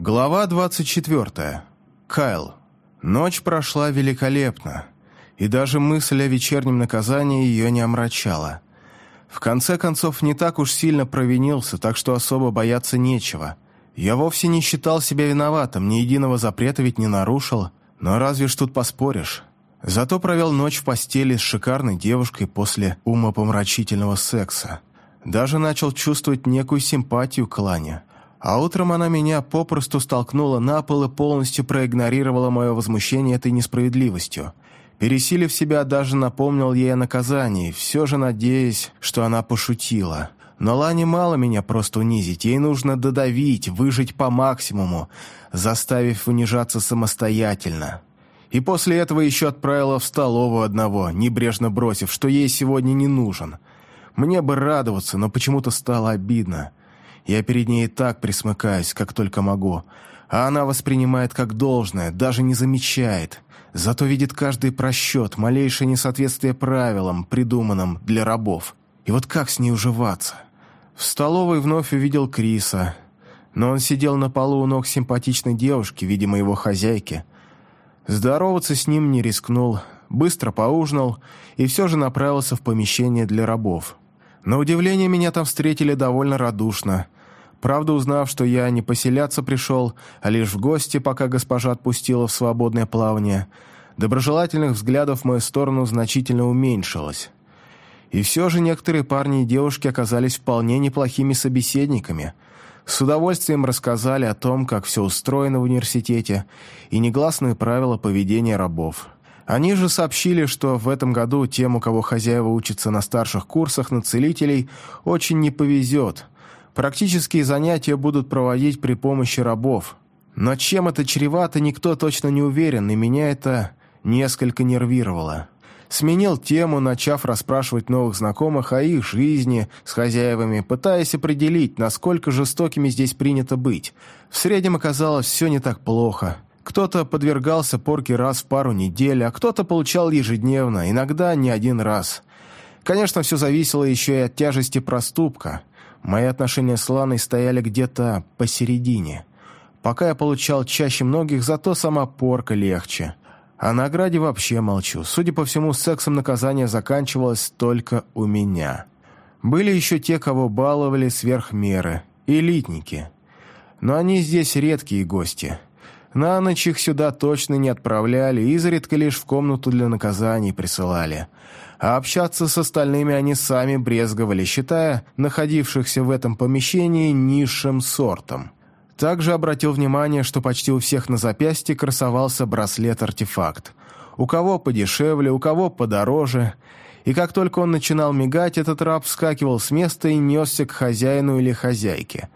Глава 24. Кайл. Ночь прошла великолепно, и даже мысль о вечернем наказании ее не омрачала. В конце концов, не так уж сильно провинился, так что особо бояться нечего. Я вовсе не считал себя виноватым, ни единого запрета ведь не нарушил, но разве ж тут поспоришь. Зато провел ночь в постели с шикарной девушкой после умопомрачительного секса. Даже начал чувствовать некую симпатию к Лане. А утром она меня попросту столкнула на пол и полностью проигнорировала мое возмущение этой несправедливостью. Пересилив себя, даже напомнил ей о наказании, все же надеясь, что она пошутила. Но Лане мало меня просто унизить, ей нужно додавить, выжить по максимуму, заставив унижаться самостоятельно. И после этого еще отправила в столовую одного, небрежно бросив, что ей сегодня не нужен. Мне бы радоваться, но почему-то стало обидно. Я перед ней и так присмыкаюсь, как только могу. А она воспринимает как должное, даже не замечает. Зато видит каждый просчет, малейшее несоответствие правилам, придуманным для рабов. И вот как с ней уживаться? В столовой вновь увидел Криса. Но он сидел на полу у ног симпатичной девушки, видимо, его хозяйки. Здороваться с ним не рискнул, быстро поужинал и все же направился в помещение для рабов. На удивление меня там встретили довольно радушно – Правда, узнав, что я не поселяться пришел, а лишь в гости, пока госпожа отпустила в свободное плавание, доброжелательных взглядов в мою сторону значительно уменьшилось. И все же некоторые парни и девушки оказались вполне неплохими собеседниками. С удовольствием рассказали о том, как все устроено в университете, и негласные правила поведения рабов. Они же сообщили, что в этом году тем, у кого хозяева учатся на старших курсах на целителей, очень не повезет – Практические занятия будут проводить при помощи рабов. Но чем это чревато, никто точно не уверен, и меня это несколько нервировало. Сменил тему, начав расспрашивать новых знакомых о их жизни с хозяевами, пытаясь определить, насколько жестокими здесь принято быть. В среднем оказалось все не так плохо. Кто-то подвергался порке раз в пару недель, а кто-то получал ежедневно, иногда не один раз. Конечно, все зависело еще и от тяжести проступка. Мои отношения с Ланой стояли где-то посередине. Пока я получал чаще многих, зато сама порка легче. О награде вообще молчу. Судя по всему, сексом наказание заканчивалось только у меня. Были еще те, кого баловали сверх меры. Элитники. Но они здесь редкие гости. На ночь их сюда точно не отправляли, изредка лишь в комнату для наказаний присылали а общаться с остальными они сами брезговали, считая находившихся в этом помещении низшим сортом. Также обратил внимание, что почти у всех на запястье красовался браслет-артефакт. У кого подешевле, у кого подороже. И как только он начинал мигать, этот раб вскакивал с места и несся к хозяину или хозяйке.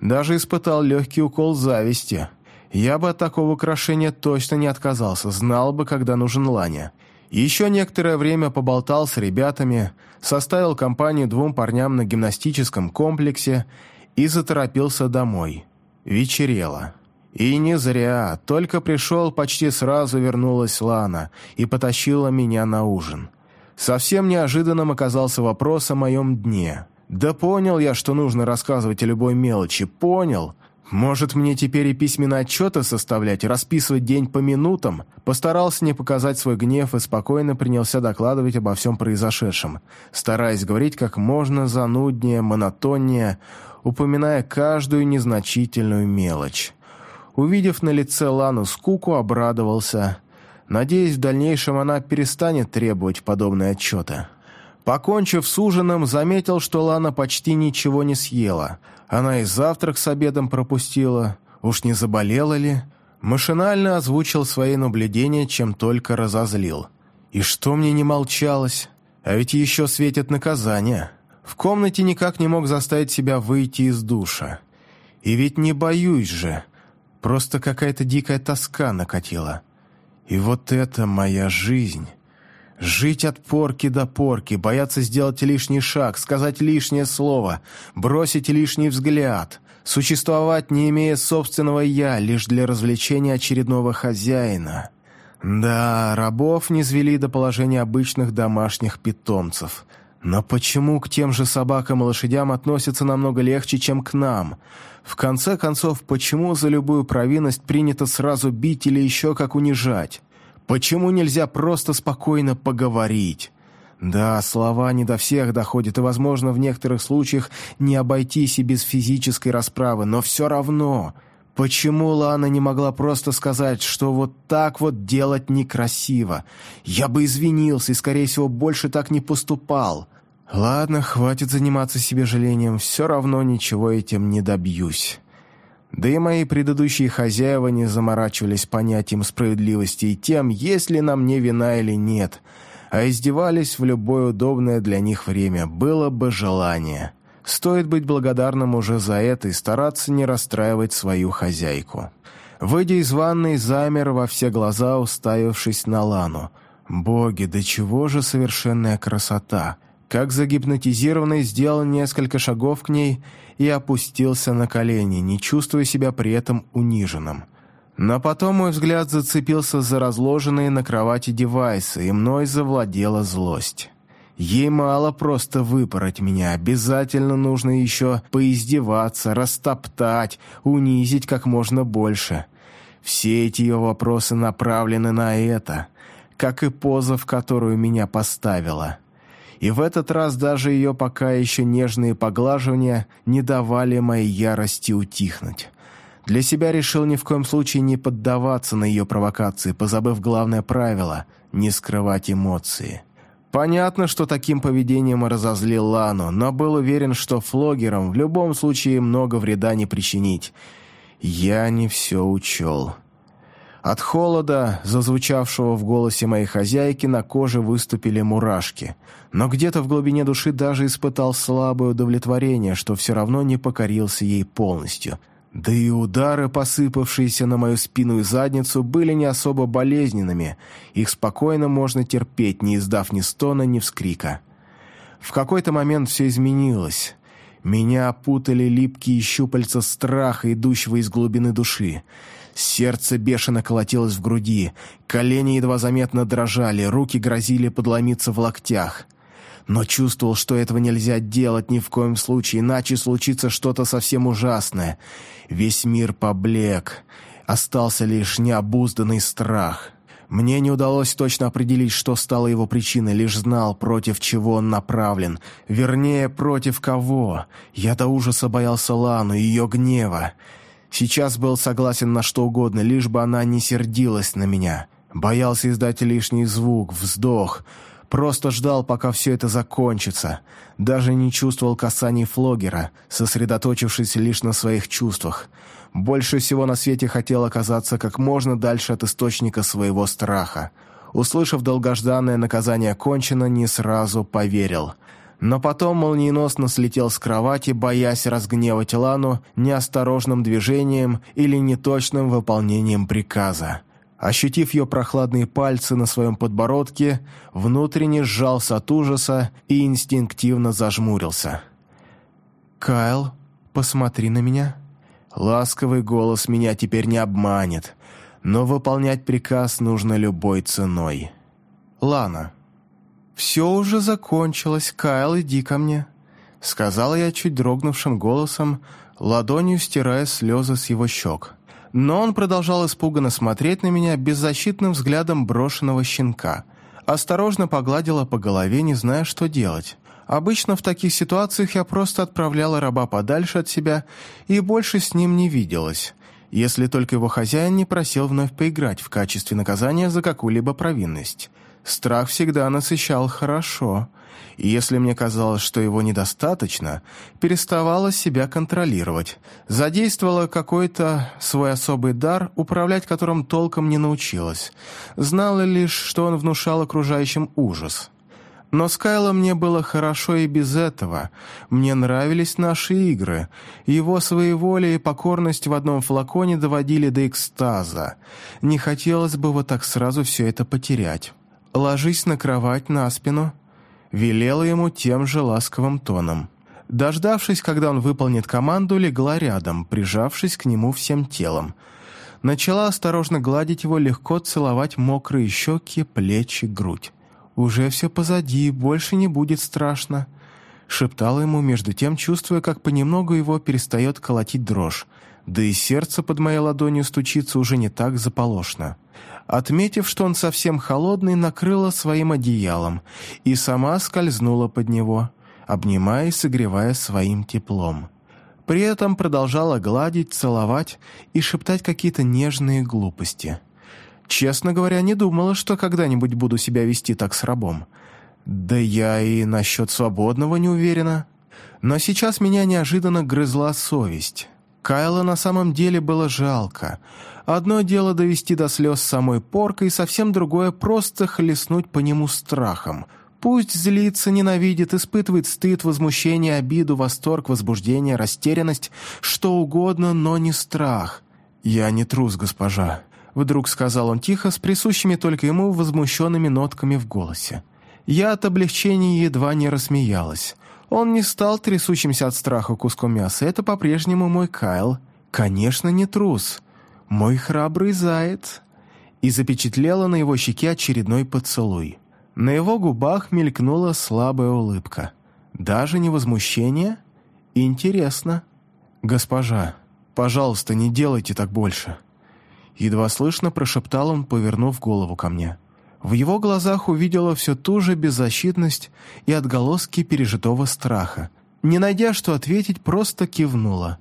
Даже испытал легкий укол зависти. Я бы от такого украшения точно не отказался, знал бы, когда нужен Ланя. Еще некоторое время поболтал с ребятами, составил компанию двум парням на гимнастическом комплексе и заторопился домой. Вечерело. И не зря, только пришел, почти сразу вернулась Лана и потащила меня на ужин. Совсем неожиданным оказался вопрос о моем дне. Да понял я, что нужно рассказывать о любой мелочи, понял – может, мне теперь и письменные отчеты составлять, расписывать день по минутам? Постарался не показать свой гнев и спокойно принялся докладывать обо всем произошедшем, стараясь говорить как можно зануднее, монотоннее, упоминая каждую незначительную мелочь. Увидев на лице Лану скуку, обрадовался. Надеюсь, в дальнейшем она перестанет требовать подобные отчеты. Покончив с ужином, заметил, что Лана почти ничего не съела. Она и завтрак с обедом пропустила. Уж не заболела ли? Машинально озвучил свои наблюдения, чем только разозлил. И что мне не молчалось? А ведь еще светит наказание. В комнате никак не мог заставить себя выйти из душа. И ведь не боюсь же. Просто какая-то дикая тоска накатила. И вот это моя жизнь. Жить от порки до порки, бояться сделать лишний шаг, сказать лишнее слово, бросить лишний взгляд, существовать, не имея собственного «я», лишь для развлечения очередного хозяина. Да, рабов не звели до положения обычных домашних питомцев. Но почему к тем же собакам и лошадям относятся намного легче, чем к нам? В конце концов, почему за любую провинность принято сразу бить или еще как унижать? Почему нельзя просто спокойно поговорить? Да, слова не до всех доходят, и, возможно, в некоторых случаях не обойтись и без физической расправы, но все равно... Почему Лана не могла просто сказать, что вот так вот делать некрасиво? Я бы извинился и, скорее всего, больше так не поступал. Ладно, хватит заниматься себе жалением, все равно ничего этим не добьюсь. Да и мои предыдущие хозяева не заморачивались понятием справедливости и тем, есть ли на мне вина или нет, а издевались в любое удобное для них время, было бы желание. Стоит быть благодарным уже за это и стараться не расстраивать свою хозяйку. Выйдя из ванной, замер во все глаза, уставившись на Лану. «Боги, да чего же совершенная красота!» Как загипнотизированный, сделал несколько шагов к ней и опустился на колени, не чувствуя себя при этом униженным. Но потом мой взгляд зацепился за разложенные на кровати девайсы, и мной завладела злость. Ей мало просто выпороть меня, обязательно нужно еще поиздеваться, растоптать, унизить как можно больше. Все эти ее вопросы направлены на это, как и поза, в которую меня поставила и в этот раз даже ее пока еще нежные поглаживания не давали моей ярости утихнуть. Для себя решил ни в коем случае не поддаваться на ее провокации, позабыв главное правило – не скрывать эмоции. Понятно, что таким поведением разозлил Лану, но был уверен, что флогерам в любом случае много вреда не причинить. Я не все учел. От холода, зазвучавшего в голосе моей хозяйки, на коже выступили мурашки. Но где-то в глубине души даже испытал слабое удовлетворение, что все равно не покорился ей полностью. Да и удары, посыпавшиеся на мою спину и задницу, были не особо болезненными. Их спокойно можно терпеть, не издав ни стона, ни вскрика. В какой-то момент все изменилось. Меня опутали липкие щупальца страха, идущего из глубины души. Сердце бешено колотилось в груди, колени едва заметно дрожали, руки грозили подломиться в локтях. Но чувствовал, что этого нельзя делать ни в коем случае, иначе случится что-то совсем ужасное. Весь мир поблек, остался лишь необузданный страх. Мне не удалось точно определить, что стало его причиной, лишь знал, против чего он направлен. Вернее, против кого. Я до ужаса боялся Лану и ее гнева. Сейчас был согласен на что угодно, лишь бы она не сердилась на меня. Боялся издать лишний звук, вздох. Просто ждал, пока все это закончится. Даже не чувствовал касаний флогера, сосредоточившись лишь на своих чувствах. Больше всего на свете хотел оказаться как можно дальше от источника своего страха. Услышав долгожданное наказание кончено, не сразу поверил – но потом молниеносно слетел с кровати, боясь разгневать Лану неосторожным движением или неточным выполнением приказа. Ощутив ее прохладные пальцы на своем подбородке, внутренне сжался от ужаса и инстинктивно зажмурился. «Кайл, посмотри на меня». Ласковый голос меня теперь не обманет, но выполнять приказ нужно любой ценой. «Лана». «Все уже закончилось, Кайл, иди ко мне», — сказала я чуть дрогнувшим голосом, ладонью стирая слезы с его щек. Но он продолжал испуганно смотреть на меня беззащитным взглядом брошенного щенка. Осторожно погладила по голове, не зная, что делать. Обычно в таких ситуациях я просто отправляла раба подальше от себя и больше с ним не виделась, если только его хозяин не просил вновь поиграть в качестве наказания за какую-либо провинность. Страх всегда насыщал хорошо, и если мне казалось, что его недостаточно, переставала себя контролировать, задействовала какой-то свой особый дар, управлять которым толком не научилась, знала лишь, что он внушал окружающим ужас. Но с Кайлом мне было хорошо и без этого. Мне нравились наши игры. Его своеволие и покорность в одном флаконе доводили до экстаза. Не хотелось бы вот так сразу все это потерять. «Ложись на кровать на спину», — велела ему тем же ласковым тоном. Дождавшись, когда он выполнит команду, легла рядом, прижавшись к нему всем телом. Начала осторожно гладить его, легко целовать мокрые щеки, плечи, грудь. «Уже все позади, больше не будет страшно», — шептала ему между тем, чувствуя, как понемногу его перестает колотить дрожь, да и сердце под моей ладонью стучится уже не так заполошно. Отметив, что он совсем холодный, накрыла своим одеялом и сама скользнула под него, обнимая и согревая своим теплом. При этом продолжала гладить, целовать и шептать какие-то нежные глупости. Честно говоря, не думала, что когда-нибудь буду себя вести так с рабом. Да я и насчет свободного не уверена. Но сейчас меня неожиданно грызла совесть. Кайла на самом деле было жалко. Одно дело довести до слез самой поркой, совсем другое — просто хлестнуть по нему страхом. Пусть злится, ненавидит, испытывает стыд, возмущение, обиду, восторг, возбуждение, растерянность, что угодно, но не страх. «Я не трус, госпожа», — вдруг сказал он тихо, с присущими только ему возмущенными нотками в голосе. Я от облегчения едва не рассмеялась. Он не стал трясущимся от страха куском мяса, это по-прежнему мой Кайл. Конечно, не трус. Мой храбрый заяц. И запечатлела на его щеке очередной поцелуй. На его губах мелькнула слабая улыбка. Даже не возмущение? Интересно. «Госпожа, пожалуйста, не делайте так больше». Едва слышно прошептал он, повернув голову ко мне. В его глазах увидела все ту же беззащитность и отголоски пережитого страха. Не найдя, что ответить, просто кивнула.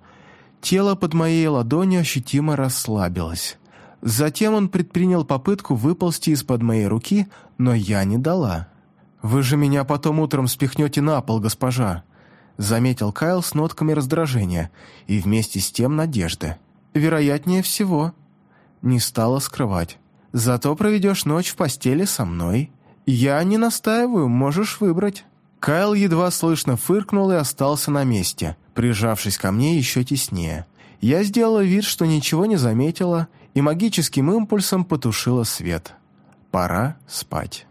Тело под моей ладонью ощутимо расслабилось. Затем он предпринял попытку выползти из-под моей руки, но я не дала. «Вы же меня потом утром спихнете на пол, госпожа», заметил Кайл с нотками раздражения и вместе с тем надежды. «Вероятнее всего». Не стала скрывать. «Зато проведешь ночь в постели со мной. Я не настаиваю, можешь выбрать». Кайл едва слышно фыркнул и остался на месте, прижавшись ко мне еще теснее. Я сделала вид, что ничего не заметила, и магическим импульсом потушила свет. Пора спать.